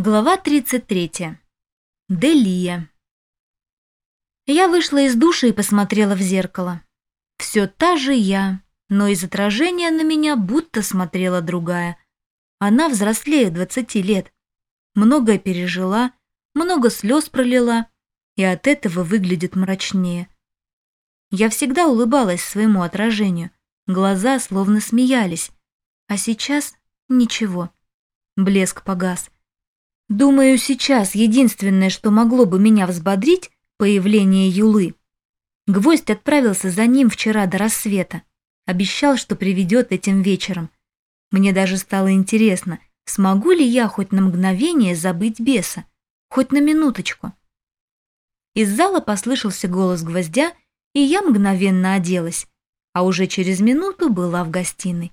Глава 33. Делия. Я вышла из душа и посмотрела в зеркало. Все та же я, но из отражения на меня будто смотрела другая. Она взрослее 20 лет. Многое пережила, много слез пролила, и от этого выглядит мрачнее. Я всегда улыбалась своему отражению, глаза словно смеялись, а сейчас ничего. Блеск погас. Думаю, сейчас единственное, что могло бы меня взбодрить, появление Юлы. Гвоздь отправился за ним вчера до рассвета. Обещал, что приведет этим вечером. Мне даже стало интересно, смогу ли я хоть на мгновение забыть беса, хоть на минуточку. Из зала послышался голос гвоздя, и я мгновенно оделась, а уже через минуту была в гостиной.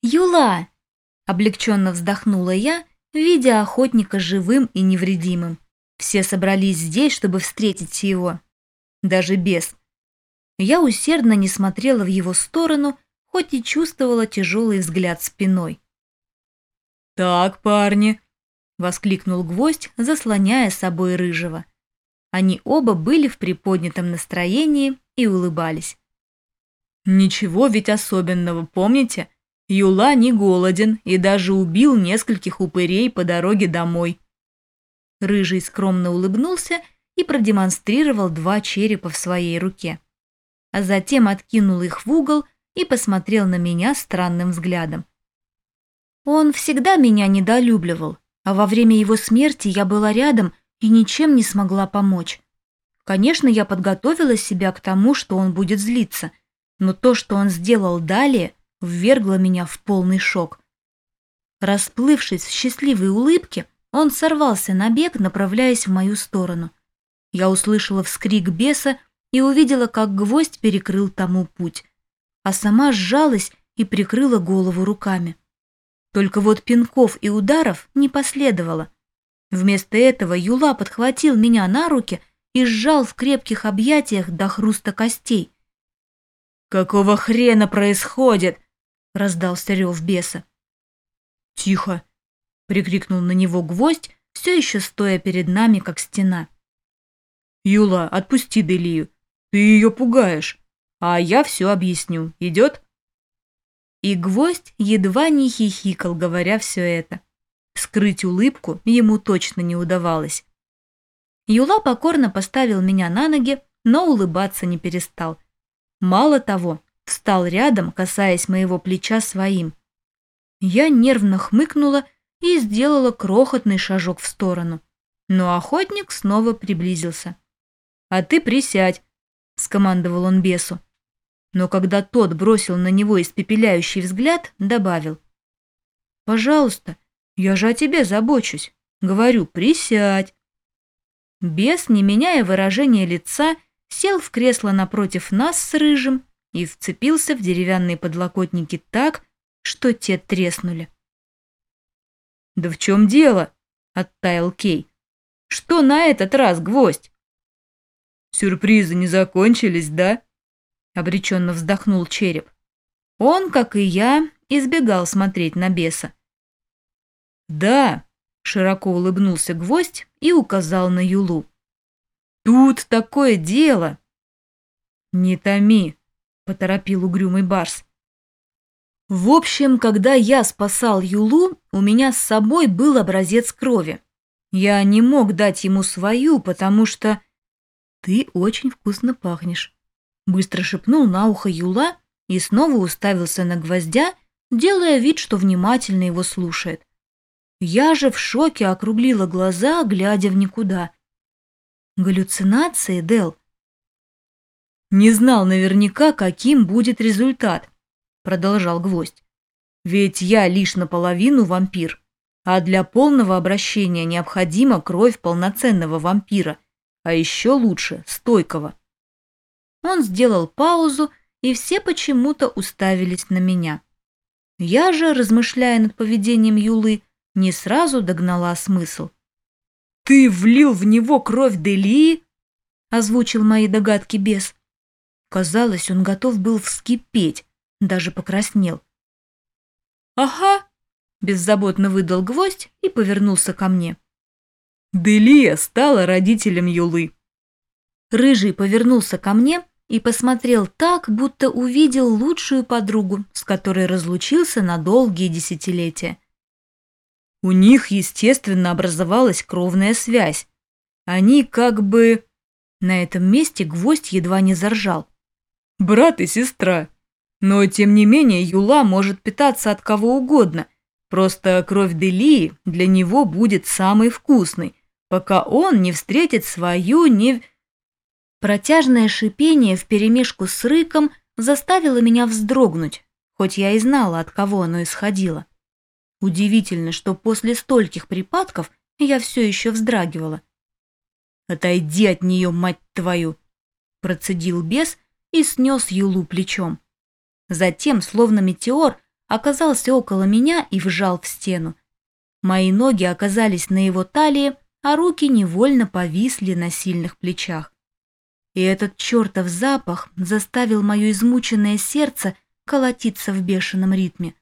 «Юла!» — облегченно вздохнула я — видя охотника живым и невредимым. Все собрались здесь, чтобы встретить его. Даже бес. Я усердно не смотрела в его сторону, хоть и чувствовала тяжелый взгляд спиной. «Так, парни!» — воскликнул гвоздь, заслоняя собой рыжего. Они оба были в приподнятом настроении и улыбались. «Ничего ведь особенного, помните? Юла не голоден и даже убил нескольких упырей по дороге домой. Рыжий скромно улыбнулся и продемонстрировал два черепа в своей руке. А затем откинул их в угол и посмотрел на меня странным взглядом. Он всегда меня недолюбливал, а во время его смерти я была рядом и ничем не смогла помочь. Конечно, я подготовила себя к тому, что он будет злиться, но то, что он сделал далее, ввергло меня в полный шок. Расплывшись в счастливой улыбке, он сорвался на бег, направляясь в мою сторону. Я услышала вскрик беса и увидела, как гвоздь перекрыл тому путь, а сама сжалась и прикрыла голову руками. Только вот пинков и ударов не последовало. Вместо этого Юла подхватил меня на руки и сжал в крепких объятиях до хруста костей. «Какого хрена происходит?» Раздался рев беса. «Тихо!» — прикрикнул на него гвоздь, все еще стоя перед нами, как стена. «Юла, отпусти Делию, ты ее пугаешь, а я все объясню, идет?» И гвоздь едва не хихикал, говоря все это. Скрыть улыбку ему точно не удавалось. Юла покорно поставил меня на ноги, но улыбаться не перестал. Мало того, встал рядом, касаясь моего плеча своим. Я нервно хмыкнула и сделала крохотный шажок в сторону. Но охотник снова приблизился. «А ты присядь», — скомандовал он бесу. Но когда тот бросил на него испепеляющий взгляд, добавил. «Пожалуйста, я же о тебе забочусь. Говорю, присядь». Бес, не меняя выражения лица, сел в кресло напротив нас с Рыжим и вцепился в деревянные подлокотники так, что те треснули. «Да в чем дело?» — оттаял Кей. «Что на этот раз, гвоздь?» «Сюрпризы не закончились, да?» — обреченно вздохнул череп. Он, как и я, избегал смотреть на беса. «Да», — широко улыбнулся гвоздь и указал на Юлу. «Тут такое дело!» «Не томи», поторопил угрюмый барс. В общем, когда я спасал Юлу, у меня с собой был образец крови. Я не мог дать ему свою, потому что... Ты очень вкусно пахнешь. Быстро шепнул на ухо Юла и снова уставился на гвоздя, делая вид, что внимательно его слушает. Я же в шоке округлила глаза, глядя в никуда. Галлюцинации, Дел? Не знал наверняка, каким будет результат, продолжал гвоздь. Ведь я лишь наполовину вампир, а для полного обращения необходима кровь полноценного вампира, а еще лучше стойкого. Он сделал паузу, и все почему-то уставились на меня. Я же, размышляя над поведением Юлы, не сразу догнала смысл. «Ты влил в него кровь Делии?» — озвучил мои догадки бес. Казалось, он готов был вскипеть, даже покраснел. «Ага», беззаботно выдал гвоздь и повернулся ко мне. Делия стала родителем Юлы. Рыжий повернулся ко мне и посмотрел так, будто увидел лучшую подругу, с которой разлучился на долгие десятилетия. У них, естественно, образовалась кровная связь. Они как бы... На этом месте гвоздь едва не заржал. Брат и сестра. Но, тем не менее, Юла может питаться от кого угодно. Просто кровь Делии для него будет самой вкусной, пока он не встретит свою не... Протяжное шипение вперемешку с рыком заставило меня вздрогнуть, хоть я и знала, от кого оно исходило. Удивительно, что после стольких припадков я все еще вздрагивала. «Отойди от нее, мать твою!» Процедил бес и снес Юлу плечом. Затем, словно метеор, оказался около меня и вжал в стену. Мои ноги оказались на его талии, а руки невольно повисли на сильных плечах. И этот чертов запах заставил мое измученное сердце колотиться в бешеном ритме.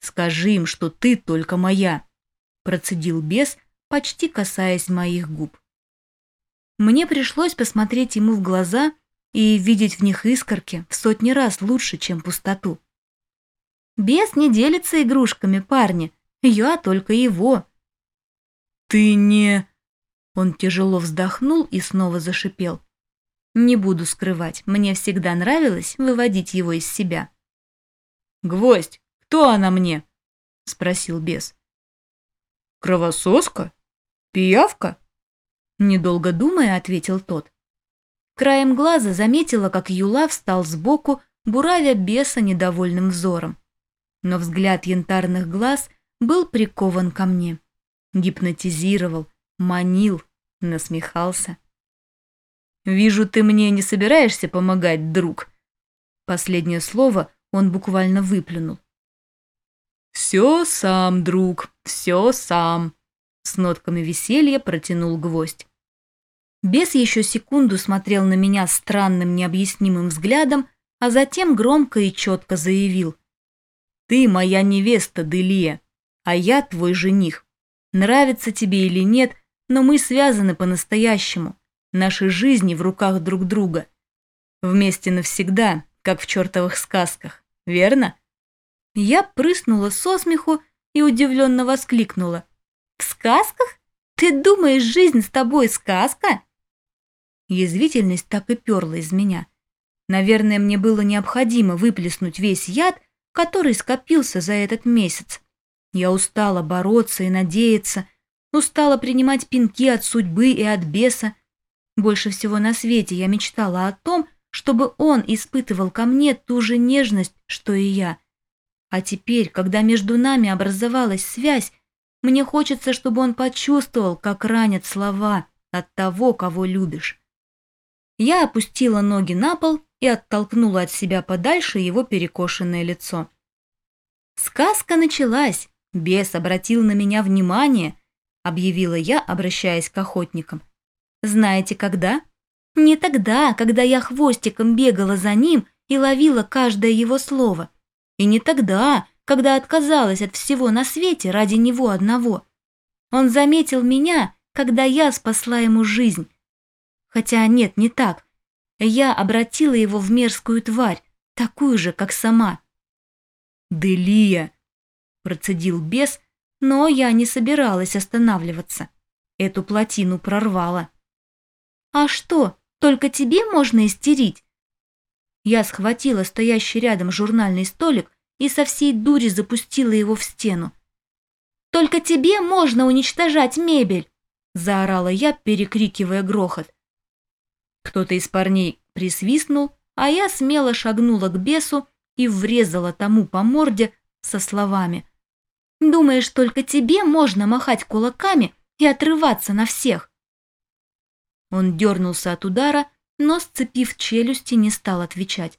«Скажи им, что ты только моя», — процедил бес, почти касаясь моих губ. Мне пришлось посмотреть ему в глаза и видеть в них искорки в сотни раз лучше, чем пустоту. Бес не делится игрушками, парни, я только его. «Ты не...» Он тяжело вздохнул и снова зашипел. Не буду скрывать, мне всегда нравилось выводить его из себя. «Гвоздь, кто она мне?» — спросил бес. «Кровососка? Пиявка?» Недолго думая, ответил тот. Краем глаза заметила, как Юла встал сбоку, буравя беса недовольным взором. Но взгляд янтарных глаз был прикован ко мне. Гипнотизировал, манил, насмехался. «Вижу, ты мне не собираешься помогать, друг». Последнее слово он буквально выплюнул. «Все сам, друг, все сам», — с нотками веселья протянул гвоздь. Бес еще секунду смотрел на меня странным необъяснимым взглядом, а затем громко и четко заявил. «Ты моя невеста, Делия, а я твой жених. Нравится тебе или нет, но мы связаны по-настоящему. Наши жизни в руках друг друга. Вместе навсегда, как в чертовых сказках, верно?» Я прыснула со смеху и удивленно воскликнула. «В сказках? Ты думаешь, жизнь с тобой сказка?» Язвительность так и перла из меня. Наверное, мне было необходимо выплеснуть весь яд, который скопился за этот месяц. Я устала бороться и надеяться, устала принимать пинки от судьбы и от беса. Больше всего на свете я мечтала о том, чтобы он испытывал ко мне ту же нежность, что и я — а теперь, когда между нами образовалась связь, мне хочется, чтобы он почувствовал, как ранят слова от того, кого любишь. Я опустила ноги на пол и оттолкнула от себя подальше его перекошенное лицо. Сказка началась, бес обратил на меня внимание, объявила я, обращаясь к охотникам. Знаете, когда? Не тогда, когда я хвостиком бегала за ним и ловила каждое его слово – и не тогда, когда отказалась от всего на свете ради него одного. Он заметил меня, когда я спасла ему жизнь. Хотя нет, не так. Я обратила его в мерзкую тварь, такую же, как сама. «Делия!» – процедил бес, но я не собиралась останавливаться. Эту плотину прорвала. «А что, только тебе можно истерить?» Я схватила стоящий рядом журнальный столик и со всей дури запустила его в стену. «Только тебе можно уничтожать мебель!» – заорала я, перекрикивая грохот. Кто-то из парней присвистнул, а я смело шагнула к бесу и врезала тому по морде со словами. «Думаешь, только тебе можно махать кулаками и отрываться на всех?» Он дернулся от удара, но, сцепив челюсти, не стал отвечать.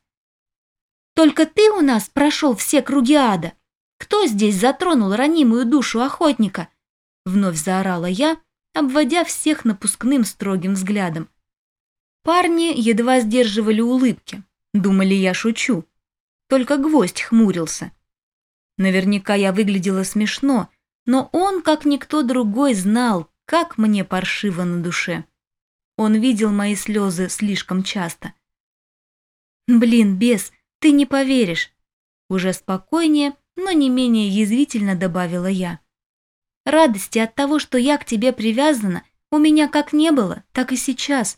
«Только ты у нас прошел все круги ада. Кто здесь затронул ранимую душу охотника?» Вновь заорала я, обводя всех напускным строгим взглядом. Парни едва сдерживали улыбки, думали, я шучу. Только гвоздь хмурился. Наверняка я выглядела смешно, но он, как никто другой, знал, как мне паршиво на душе. Он видел мои слезы слишком часто. «Блин, бес, ты не поверишь!» Уже спокойнее, но не менее язвительно добавила я. «Радости от того, что я к тебе привязана, у меня как не было, так и сейчас».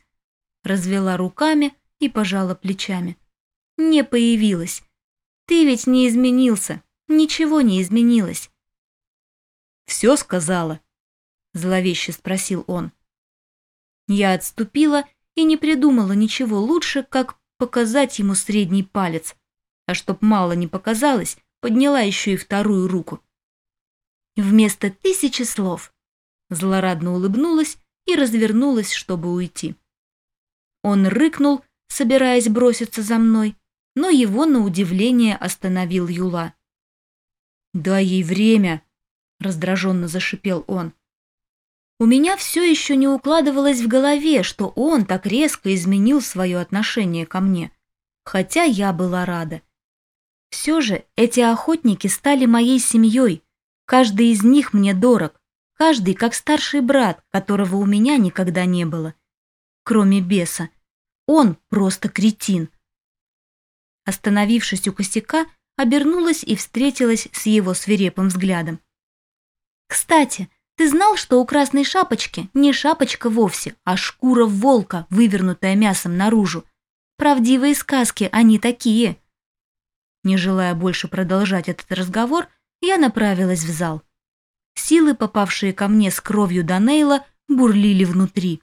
Развела руками и пожала плечами. «Не появилась. Ты ведь не изменился, ничего не изменилось». «Все сказала?» – зловеще спросил он. Я отступила и не придумала ничего лучше, как показать ему средний палец. А чтоб мало не показалось, подняла еще и вторую руку. Вместо тысячи слов злорадно улыбнулась и развернулась, чтобы уйти. Он рыкнул, собираясь броситься за мной, но его на удивление остановил Юла. «Дай ей время!» — раздраженно зашипел он. У меня все еще не укладывалось в голове, что он так резко изменил свое отношение ко мне, хотя я была рада. Все же эти охотники стали моей семьей, каждый из них мне дорог, каждый как старший брат, которого у меня никогда не было. Кроме беса. Он просто кретин. Остановившись у косяка, обернулась и встретилась с его свирепым взглядом. «Кстати, ты знал, что у красной шапочки не шапочка вовсе, а шкура волка, вывернутая мясом наружу? Правдивые сказки, они такие». Не желая больше продолжать этот разговор, я направилась в зал. Силы, попавшие ко мне с кровью Данейла, бурлили внутри.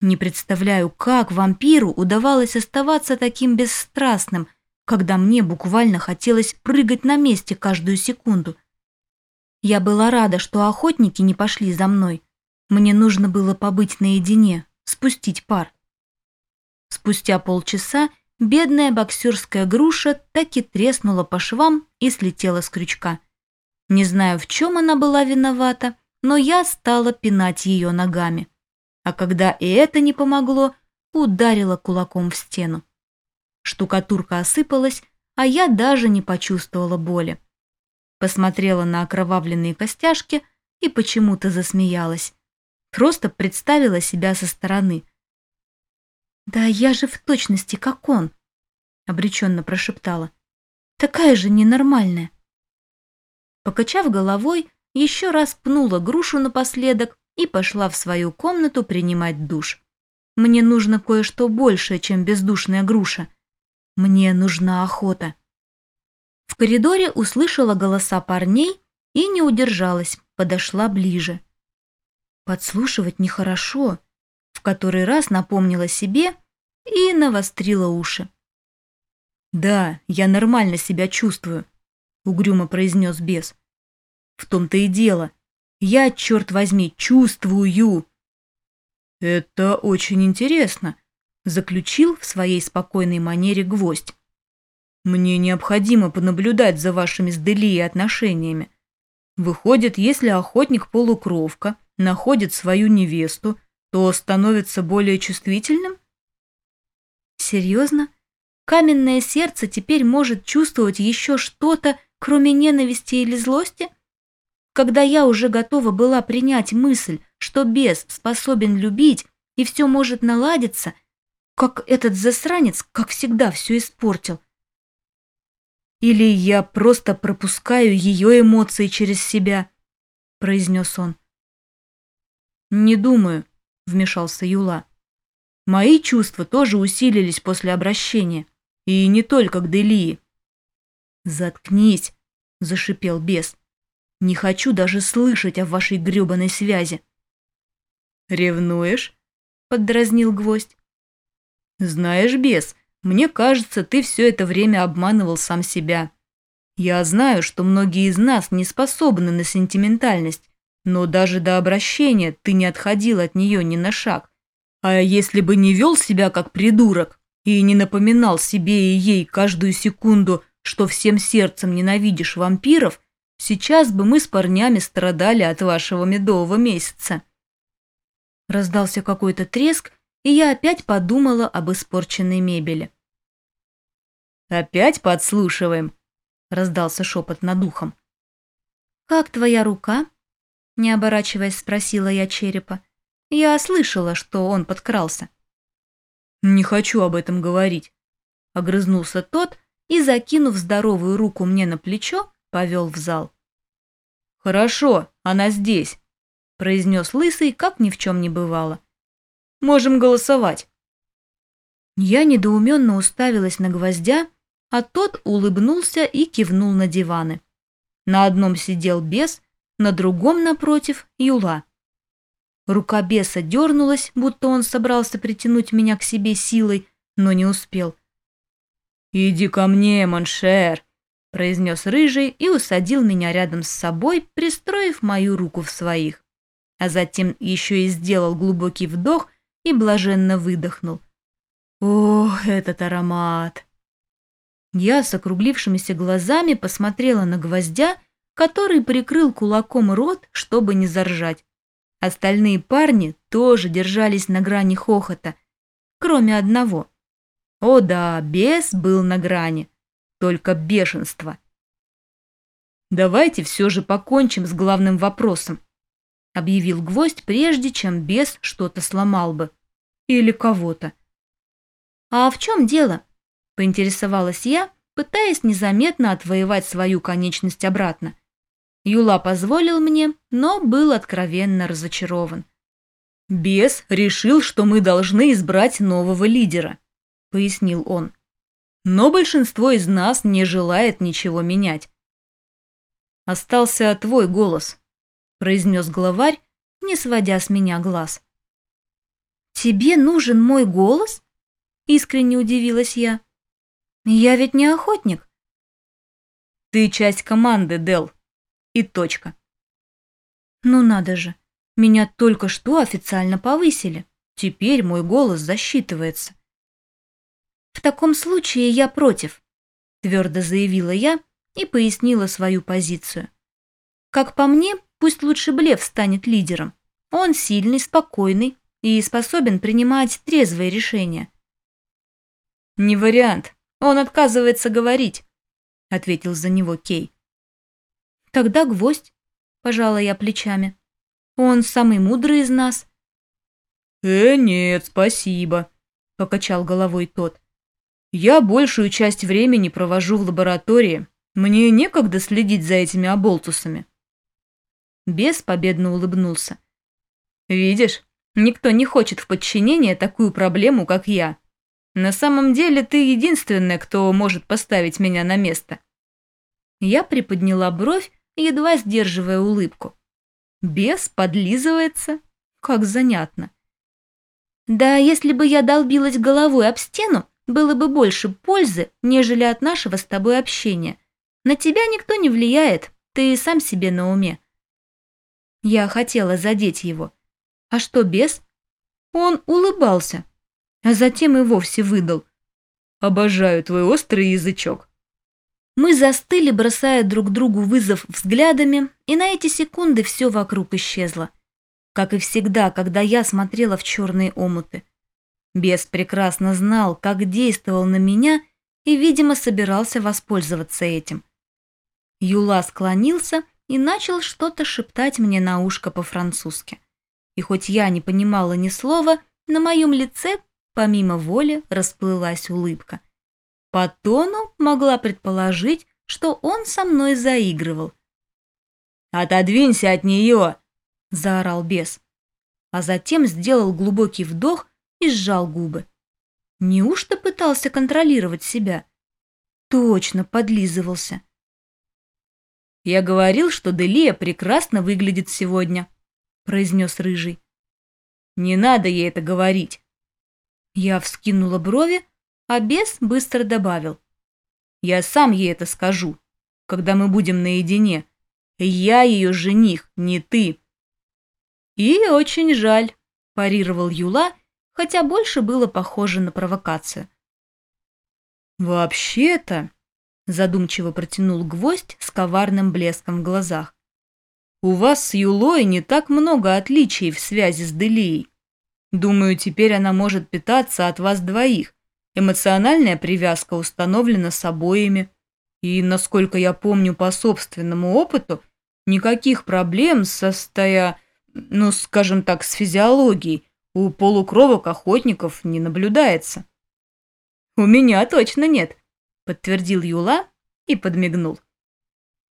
Не представляю, как вампиру удавалось оставаться таким бесстрастным, когда мне буквально хотелось прыгать на месте каждую секунду. Я была рада, что охотники не пошли за мной. Мне нужно было побыть наедине, спустить пар. Спустя полчаса бедная боксерская груша так и треснула по швам и слетела с крючка. Не знаю, в чем она была виновата, но я стала пинать ее ногами а когда и это не помогло, ударила кулаком в стену. Штукатурка осыпалась, а я даже не почувствовала боли. Посмотрела на окровавленные костяшки и почему-то засмеялась. Просто представила себя со стороны. «Да я же в точности как он», — обреченно прошептала. «Такая же ненормальная». Покачав головой, еще раз пнула грушу напоследок и пошла в свою комнату принимать душ. Мне нужно кое-что большее, чем бездушная груша. Мне нужна охота. В коридоре услышала голоса парней и не удержалась, подошла ближе. Подслушивать нехорошо, в который раз напомнила себе и навострила уши. «Да, я нормально себя чувствую», — угрюмо произнес бес. «В том-то и дело. Я, черт возьми, чувствую. Это очень интересно, заключил в своей спокойной манере гвоздь. Мне необходимо понаблюдать за вашими с Делией отношениями. Выходит, если охотник-полукровка находит свою невесту, то становится более чувствительным? Серьезно? Каменное сердце теперь может чувствовать еще что-то, кроме ненависти или злости? Когда я уже готова была принять мысль, что бес способен любить и все может наладиться, как этот засранец, как всегда, все испортил. «Или я просто пропускаю ее эмоции через себя», — произнес он. «Не думаю», — вмешался Юла. «Мои чувства тоже усилились после обращения, и не только к Делии». «Заткнись», — зашипел бес. Не хочу даже слышать о вашей грёбаной связи. «Ревнуешь?» — поддразнил гвоздь. «Знаешь, бес, мне кажется, ты все это время обманывал сам себя. Я знаю, что многие из нас не способны на сентиментальность, но даже до обращения ты не отходил от нее ни на шаг. А если бы не вел себя как придурок и не напоминал себе и ей каждую секунду, что всем сердцем ненавидишь вампиров, Сейчас бы мы с парнями страдали от вашего медового месяца. Раздался какой-то треск, и я опять подумала об испорченной мебели. «Опять подслушиваем?» — раздался шепот над ухом. «Как твоя рука?» — не оборачиваясь, спросила я черепа. Я слышала, что он подкрался. «Не хочу об этом говорить», — огрызнулся тот и, закинув здоровую руку мне на плечо, повел в зал. «Хорошо, она здесь», — произнес Лысый, как ни в чем не бывало. «Можем голосовать». Я недоуменно уставилась на гвоздя, а тот улыбнулся и кивнул на диваны. На одном сидел бес, на другом, напротив, юла. Рука беса дернулась, будто он собрался притянуть меня к себе силой, но не успел. «Иди ко мне, Mon cher!» – произнес рыжий и усадил меня рядом с собой, пристроив мою руку в своих. А затем еще и сделал глубокий вдох и блаженно выдохнул. «О, этот аромат!» Я с округлившимися глазами посмотрела на Гвоздя, который прикрыл кулаком рот, чтобы не заржать. Остальные парни тоже держались на грани хохота, кроме одного. О да, бес был на грани, только бешенство. «Давайте все же покончим с главным вопросом», — объявил гвоздь, прежде чем бес что-то сломал бы. Или кого-то. «А в чем дело?» — поинтересовалась я, пытаясь незаметно отвоевать свою конечность обратно. Юла позволил мне, но был откровенно разочарован. «Бес решил, что мы должны избрать нового лидера», — пояснил он. «Но большинство из нас не желает ничего менять». «Остался твой голос», — произнес главарь, не сводя с меня глаз. «Тебе нужен мой голос?» — искренне удивилась я. «Я ведь не охотник». «Ты часть команды, Дел. И точка». «Ну надо же, меня только что официально повысили. Теперь мой голос засчитывается». «В таком случае я против», — твердо заявила я и пояснила свою позицию. «Как по мне, пусть лучше Блев станет лидером. Он сильный, спокойный и способен принимать трезвые решения». «Не вариант. Он отказывается говорить», — ответил за него Кей. «Тогда гвоздь», — пожала я плечами. «Он самый мудрый из нас». «Э, нет, спасибо», — покачал головой тот. «Я большую часть времени провожу в лаборатории. Мне некогда следить за этими оболтусами». Бес победно улыбнулся. «Видишь, никто не хочет в подчинение такую проблему, как я. На самом деле ты единственная, кто может поставить меня на место». Я приподняла бровь, едва сдерживая улыбку. Бес подлизывается? Как занятно. Да, если бы я долбилась головой об стену, было бы больше пользы, нежели от нашего с тобой общения. На тебя никто не влияет, ты сам себе на уме. Я хотела задеть его. А что бес? Он улыбался, а затем и вовсе выдал. «Обожаю твой острый язычок». Мы застыли, бросая друг другу вызов взглядами, и на эти секунды все вокруг исчезло. Как и всегда, когда я смотрела в черные омуты. Бес прекрасно знал, как действовал на меня и, видимо, собирался воспользоваться этим. Юла склонился и начал что-то шептать мне на ушко по-французски. И хоть я не понимала ни слова, на моем лице помимо воли расплылась улыбка. По тону могла предположить, что он со мной заигрывал. «Отодвинься от нее!» – заорал бес. А затем сделал глубокий вдох и сжал губы. Неужто пытался контролировать себя? Точно подлизывался. «Я говорил, что Делия прекрасно выглядит сегодня», – произнес Рыжий. «Не надо ей это говорить». Я вскинула брови, а бес быстро добавил. «Я сам ей это скажу, когда мы будем наедине. Я ее жених, не ты». «И очень жаль», – парировал Юла, хотя больше было похоже на провокацию. «Вообще-то», – задумчиво протянул гвоздь с коварным блеском в глазах, «у вас с Юлой не так много отличий в связи с Делией. Думаю, теперь она может питаться от вас двоих, Эмоциональная привязка установлена с обоими. И, насколько я помню по собственному опыту, никаких проблем состоя, ну, скажем так, с физиологией у полукровок охотников не наблюдается. «У меня точно нет», — подтвердил Юла и подмигнул.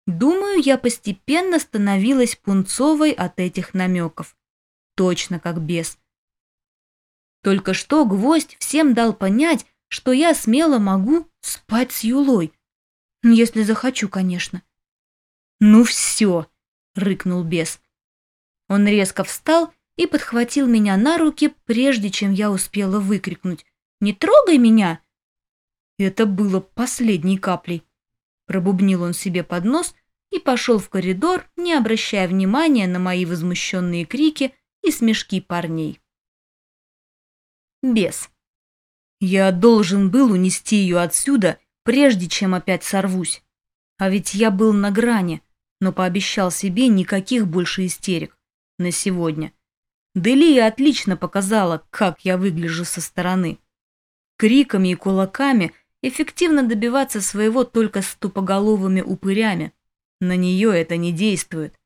Думаю, я постепенно становилась пунцовой от этих намеков. Точно как бес. Только что гвоздь всем дал понять, что я смело могу спать с Юлой. Если захочу, конечно. «Ну все!» — рыкнул бес. Он резко встал и подхватил меня на руки, прежде чем я успела выкрикнуть «Не трогай меня!» Это было последней каплей. Пробубнил он себе под нос и пошел в коридор, не обращая внимания на мои возмущенные крики и смешки парней. Бес. Я должен был унести ее отсюда, прежде чем опять сорвусь. А ведь я был на грани, но пообещал себе никаких больше истерик. На сегодня. Делия отлично показала, как я выгляжу со стороны. Криками и кулаками – эффективно добиваться своего только с тупоголовыми упырями. На нее это не действует.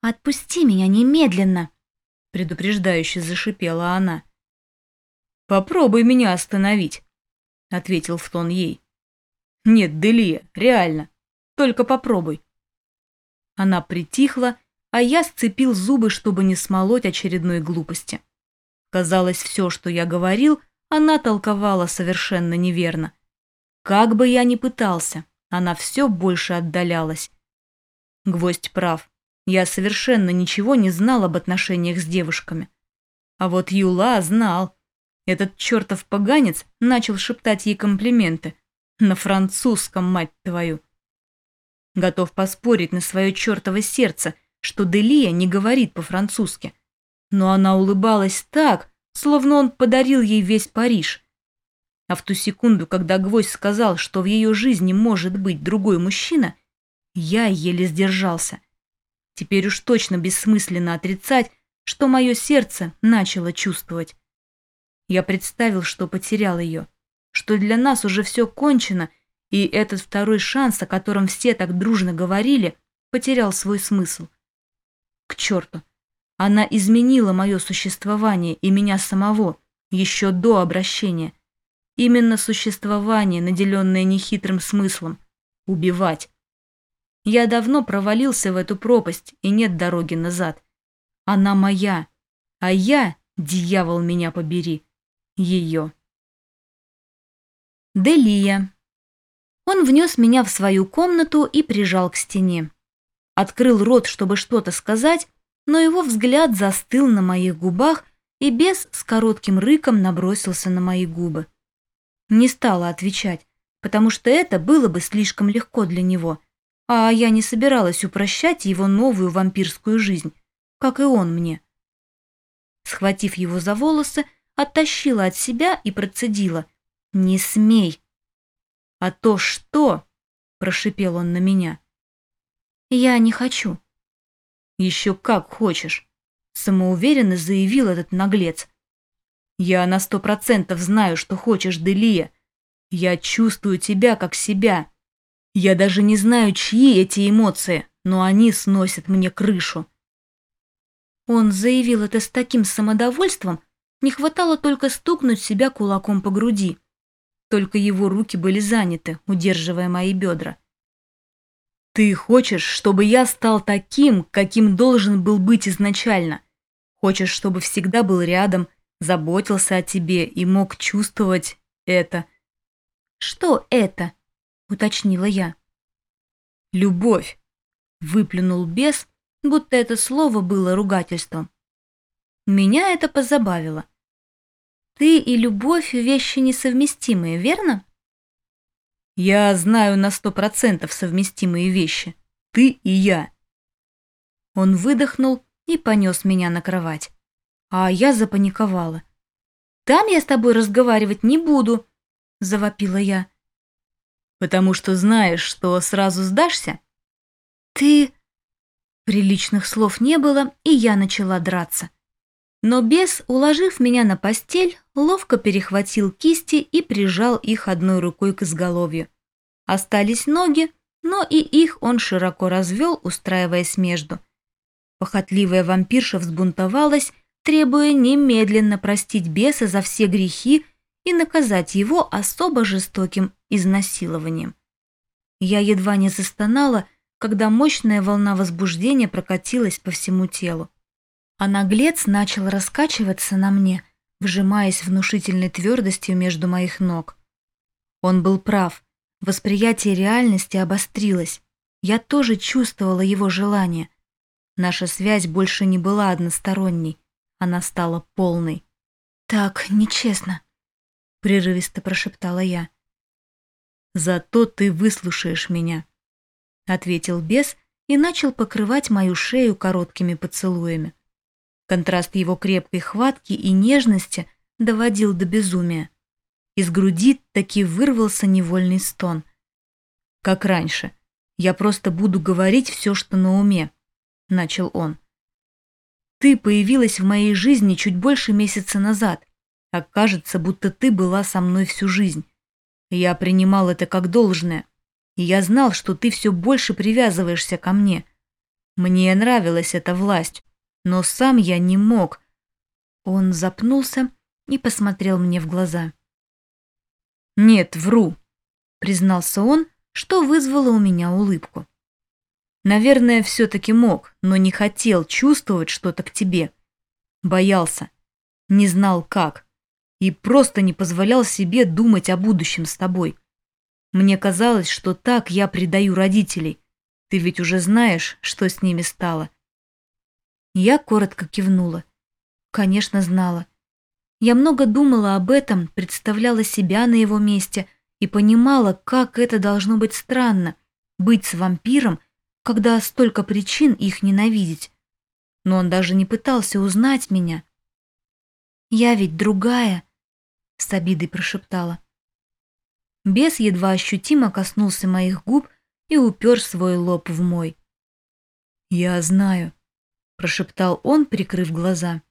«Отпусти меня немедленно!» — предупреждающе зашипела она. «Попробуй меня остановить», — ответил в тон ей. «Нет, Делия, реально. Только попробуй». Она притихла, а я сцепил зубы, чтобы не смолоть очередной глупости. Казалось, все, что я говорил — она толковала совершенно неверно. Как бы я ни пытался, она все больше отдалялась. Гвоздь прав. Я совершенно ничего не знал об отношениях с девушками. А вот Юла знал. Этот чертов поганец начал шептать ей комплименты. На французском, мать твою. Готов поспорить на свое чертово сердце, что Делия не говорит по-французски. Но она улыбалась так, словно он подарил ей весь Париж. А в ту секунду, когда Гвоздь сказал, что в ее жизни может быть другой мужчина, я еле сдержался. Теперь уж точно бессмысленно отрицать, что мое сердце начало чувствовать. Я представил, что потерял ее, что для нас уже все кончено, и этот второй шанс, о котором все так дружно говорили, потерял свой смысл. К черту! Она изменила мое существование и меня самого, еще до обращения. Именно существование, наделенное нехитрым смыслом – убивать. Я давно провалился в эту пропасть, и нет дороги назад. Она моя, а я, дьявол меня побери, ее. Делия. Он внес меня в свою комнату и прижал к стене. Открыл рот, чтобы что-то сказать, но его взгляд застыл на моих губах, и бес с коротким рыком набросился на мои губы. Не стала отвечать, потому что это было бы слишком легко для него, а я не собиралась упрощать его новую вампирскую жизнь, как и он мне. Схватив его за волосы, оттащила от себя и процедила. «Не смей!» «А то что?» – прошипел он на меня. «Я не хочу», «Еще как хочешь», — самоуверенно заявил этот наглец. «Я на сто процентов знаю, что хочешь, Делия. Я чувствую тебя как себя. Я даже не знаю, чьи эти эмоции, но они сносят мне крышу». Он заявил это с таким самодовольством, не хватало только стукнуть себя кулаком по груди. Только его руки были заняты, удерживая мои бедра. Ты хочешь, чтобы я стал таким, каким должен был быть изначально. Хочешь, чтобы всегда был рядом, заботился о тебе и мог чувствовать это. Что это? уточнила я. Любовь, выплюнул бес, будто это слово было ругательством. Меня это позабавило. Ты и любовь вещи несовместимые, верно? Я знаю на сто процентов совместимые вещи. Ты и я. Он выдохнул и понес меня на кровать. А я запаниковала. «Там я с тобой разговаривать не буду», — завопила я. «Потому что знаешь, что сразу сдашься?» «Ты...» Приличных слов не было, и я начала драться. Но бес, уложив меня на постель, ловко перехватил кисти и прижал их одной рукой к изголовью. Остались ноги, но и их он широко развел, устраиваясь между. Похотливая вампирша взбунтовалась, требуя немедленно простить беса за все грехи и наказать его особо жестоким изнасилованием. Я едва не застонала, когда мощная волна возбуждения прокатилась по всему телу. А наглец начал раскачиваться на мне, вжимаясь внушительной твердостью между моих ног. Он был прав. Восприятие реальности обострилось. Я тоже чувствовала его желание. Наша связь больше не была односторонней. Она стала полной. «Так, нечестно», — прерывисто прошептала я. «Зато ты выслушаешь меня», — ответил бес и начал покрывать мою шею короткими поцелуями. Контраст его крепкой хватки и нежности доводил до безумия. Из груди таки вырвался невольный стон. Как раньше. Я просто буду говорить все, что на уме, начал он. Ты появилась в моей жизни чуть больше месяца назад, а кажется, будто ты была со мной всю жизнь. Я принимал это как должное, и я знал, что ты все больше привязываешься ко мне. Мне нравилась эта власть, но сам я не мог. Он запнулся и посмотрел мне в глаза. «Нет, вру», — признался он, что вызвало у меня улыбку. «Наверное, все-таки мог, но не хотел чувствовать что-то к тебе. Боялся, не знал как, и просто не позволял себе думать о будущем с тобой. Мне казалось, что так я предаю родителей. Ты ведь уже знаешь, что с ними стало». Я коротко кивнула. Конечно, знала. Я много думала об этом, представляла себя на его месте и понимала, как это должно быть странно — быть с вампиром, когда столько причин их ненавидеть. Но он даже не пытался узнать меня. «Я ведь другая», — с обидой прошептала. Бес едва ощутимо коснулся моих губ и упер свой лоб в мой. «Я знаю», — прошептал он, прикрыв глаза.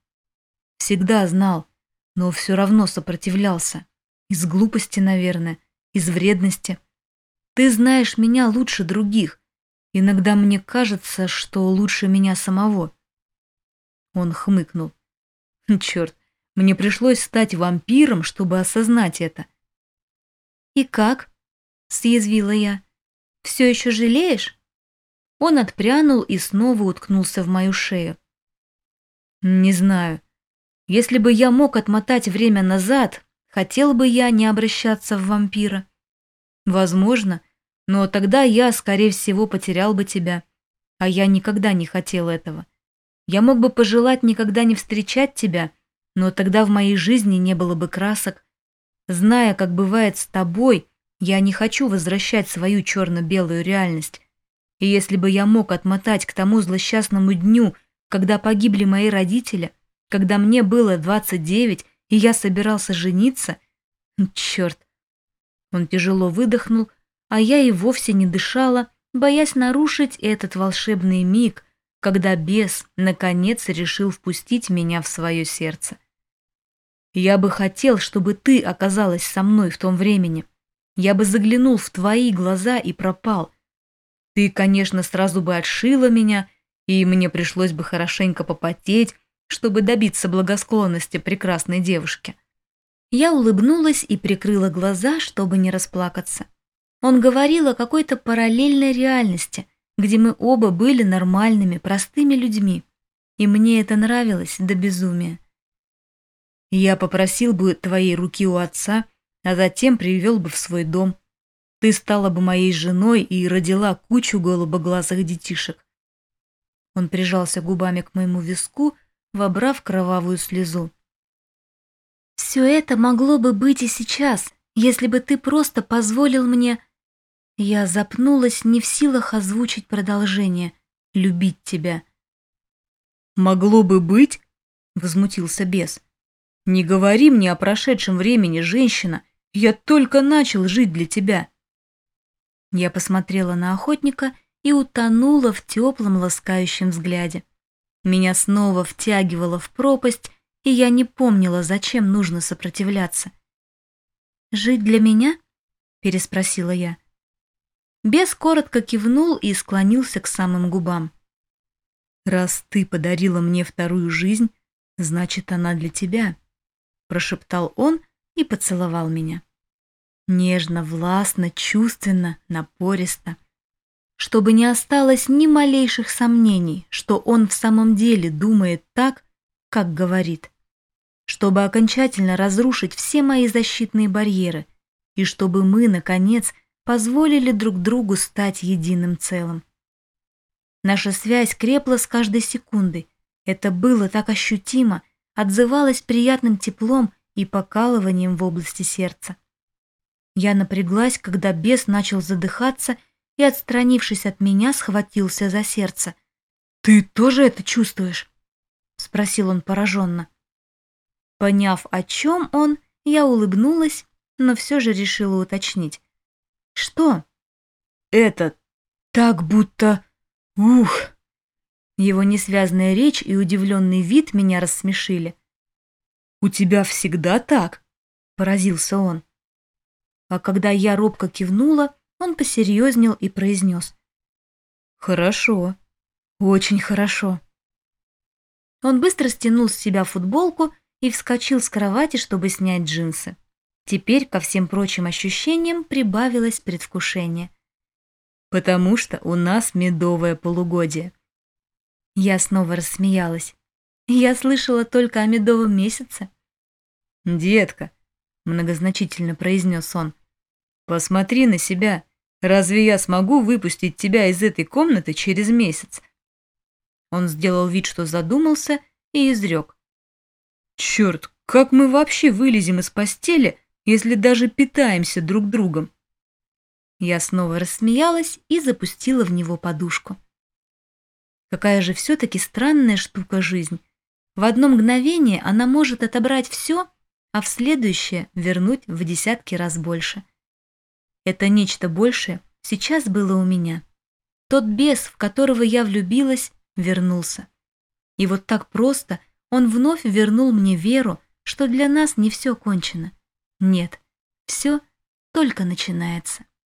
«Всегда знал но все равно сопротивлялся. Из глупости, наверное, из вредности. Ты знаешь меня лучше других. Иногда мне кажется, что лучше меня самого. Он хмыкнул. Черт, мне пришлось стать вампиром, чтобы осознать это. «И как?» — съязвила я. «Все еще жалеешь?» Он отпрянул и снова уткнулся в мою шею. «Не знаю. Если бы я мог отмотать время назад, хотел бы я не обращаться в вампира. Возможно, но тогда я, скорее всего, потерял бы тебя. А я никогда не хотел этого. Я мог бы пожелать никогда не встречать тебя, но тогда в моей жизни не было бы красок. Зная, как бывает с тобой, я не хочу возвращать свою черно-белую реальность. И если бы я мог отмотать к тому злосчастному дню, когда погибли мои родители, когда мне было 29, и я собирался жениться? Черт. Он тяжело выдохнул, а я и вовсе не дышала, боясь нарушить этот волшебный миг, когда бес наконец решил впустить меня в свое сердце. Я бы хотел, чтобы ты оказалась со мной в том времени. Я бы заглянул в твои глаза и пропал. Ты, конечно, сразу бы отшила меня, и мне пришлось бы хорошенько попотеть, чтобы добиться благосклонности прекрасной девушки. Я улыбнулась и прикрыла глаза, чтобы не расплакаться. Он говорил о какой-то параллельной реальности, где мы оба были нормальными, простыми людьми. И мне это нравилось до безумия. Я попросил бы твоей руки у отца, а затем привел бы в свой дом. Ты стала бы моей женой и родила кучу голубоглазых детишек. Он прижался губами к моему виску, вобрав кровавую слезу. «Все это могло бы быть и сейчас, если бы ты просто позволил мне...» Я запнулась, не в силах озвучить продолжение. «Любить тебя». «Могло бы быть?» — возмутился бес. «Не говори мне о прошедшем времени, женщина. Я только начал жить для тебя». Я посмотрела на охотника и утонула в теплом ласкающем взгляде. Меня снова втягивало в пропасть, и я не помнила, зачем нужно сопротивляться. «Жить для меня?» — переспросила я. Бес коротко кивнул и склонился к самым губам. «Раз ты подарила мне вторую жизнь, значит, она для тебя», — прошептал он и поцеловал меня. Нежно, властно, чувственно, напористо. Чтобы не осталось ни малейших сомнений, что он в самом деле думает так, как говорит. Чтобы окончательно разрушить все мои защитные барьеры, и чтобы мы, наконец, позволили друг другу стать единым целым. Наша связь крепла с каждой секундой. Это было так ощутимо, отзывалось приятным теплом и покалыванием в области сердца. Я напряглась, когда бес начал задыхаться и, отстранившись от меня, схватился за сердце. «Ты тоже это чувствуешь?» — спросил он пораженно. Поняв, о чем он, я улыбнулась, но все же решила уточнить. «Что?» «Это так будто... Ух!» Его несвязная речь и удивленный вид меня рассмешили. «У тебя всегда так?» — поразился он. А когда я робко кивнула, он посерьезнел и произнес. «Хорошо, очень хорошо». Он быстро стянул с себя футболку и вскочил с кровати, чтобы снять джинсы. Теперь ко всем прочим ощущениям прибавилось предвкушение. «Потому что у нас медовое полугодие». Я снова рассмеялась. Я слышала только о медовом месяце. «Детка», — многозначительно произнес он, — «посмотри на себя. Разве я смогу выпустить тебя из этой комнаты через месяц?» Он сделал вид, что задумался, и изрек. «Черт, как мы вообще вылезем из постели, если даже питаемся друг другом. Я снова рассмеялась и запустила в него подушку. Какая же все-таки странная штука жизнь. В одно мгновение она может отобрать все, а в следующее вернуть в десятки раз больше. Это нечто большее сейчас было у меня. Тот бес, в которого я влюбилась, вернулся. И вот так просто он вновь вернул мне веру, что для нас не все кончено. Нет, все только начинается.